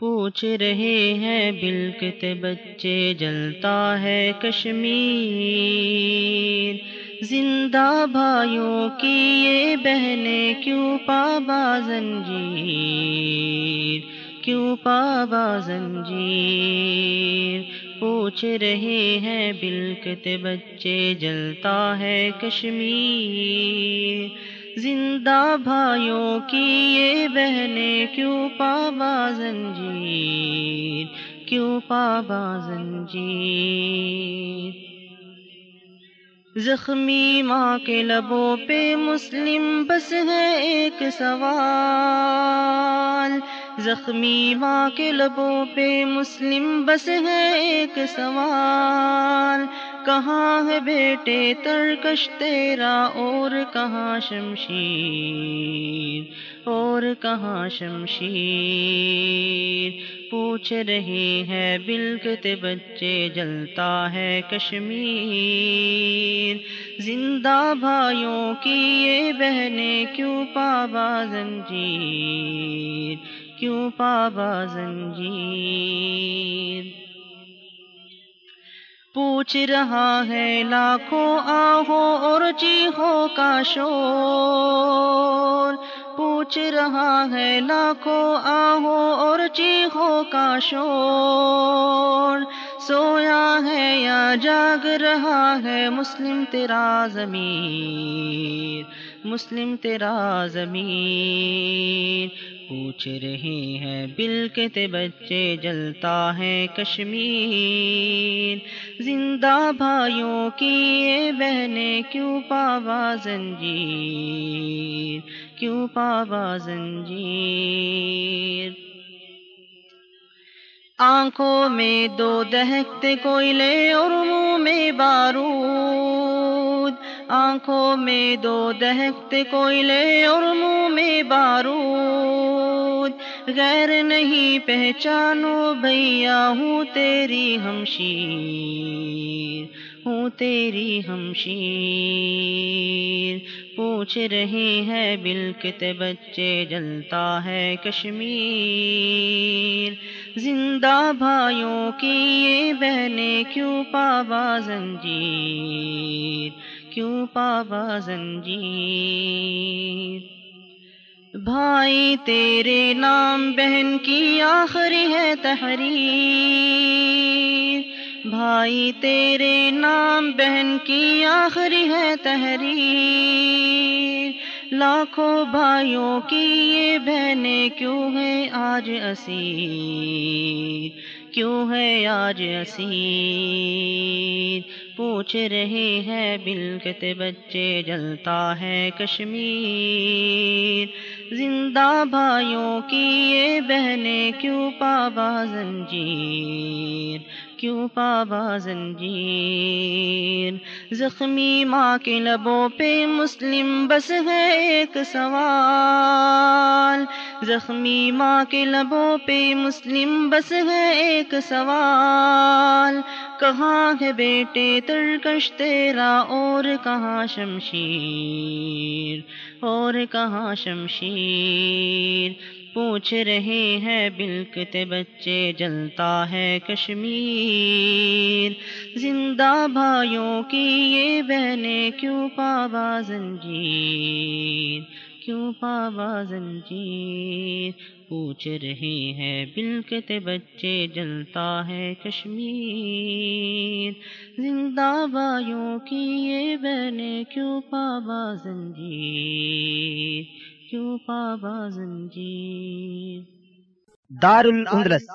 پوچھ رہے ہیں بلکتے بچے جلتا ہے کشمیر۔ زندہ بھائیوں کی یہ بہنیں کیوں پابا زنجیر؟ کیوں پابا زنجیر؟ پوچھ رہے ہیں بلکتے بچے جلتا ہے کشمیر۔ زندہ بھائیوں کی یہ بہنیں کیوں پابا زنجیر؟ کیوں پابا زنجیر؟ زخمی ماں کے لبوں پہ مسلم بس ہے ایک سوال۔ زخمی ماں کے لبوں پہ مسلم بس ہے ایک سوال۔ کہاں ہے بیٹے ترکش تیرا اور کہاں شمشیر، اور کہاں شمشیر؟ پوچھ رہے ہیں بلکتے بچے جلتا ہے کشمیر۔ زندہ بھائیوں کی یہ بہنیں کیوں پابا زنجیر؟ کیوں پابا زنجیر؟ پوچھ رہا ہے لاکھوں آہو اور چیخوں کا شور پوچھ رہا ہے لاکھوں آہو اور چیخوں کا شور سویا ہے یا جاگ رہا ہے مسلم تیرا ضمیر، مسلم تیرا ضمیر۔ پوچھ رہے ہیں بلکتے بچے جلتا ہے کشمیر۔ زندہ بھائیوں کی یہ بہنیں کیوں پابا زنجیر؟ کیوں پابا زنجیر؟ آنکھوں میں دو دہکتے کوئلے اور منہ میں بارود۔ آنکھوں میں دو دہکتے کوئلے اور منہ میں بارود۔ غیر نہیں پہچانو بھیا، ہوں تیری ہمشیر۔ ہوں تیری ہمشیر۔ پوچھ رہے ہیں بلکتے بچے جلتا ہے کشمیر۔ زندہ بھائیوں کی یہ بہنیں کیوں پابا زنجیر؟ کیوں پابا زنجیر؟ بھائی تیرے نام بہن کی آخری ہے تحریر۔ بھائی، تیرے نام بہن کی آخری ہے تحریر۔ لاکھوں بھائیوں کی یہ بہنیں کیوں ہیں آج اسیر؟ کیوں ہے آج اسیر؟ پوچھ رہے ہیں بلکتے بچے، جلتا ہے کشمیر۔ زندہ بھائیوں کی یہ بہنیں کیوں پابا زنجیر؟ کیوں پابا زنجیر؟ زخمی ماں کے لبوں پہ مسلم بس ہے ایک سوال۔ زخمی ماں کے لبوں پہ مسلم بس ہے ایک سوال۔ کہاں ہے بیٹے ترکش تیرا اور کہاں شمشیر؟ اور کہاں شمشیر؟ پوچھ رہے ہیں بلکتے بچے، جلتا ہے کشمیر۔ زندہ بھائیوں کی یہ بہنیں کیوں پابا زنجیر؟ کیوں پابا زنجیر؟ پوچھ رہے ہیں بلکتے بچے، جلتا ہے کشمیر۔ زندہ بھائیوں کی یہ بہنیں کیوں پابا زنجیر؟ کیوں پابا زنجیر دار الاندلس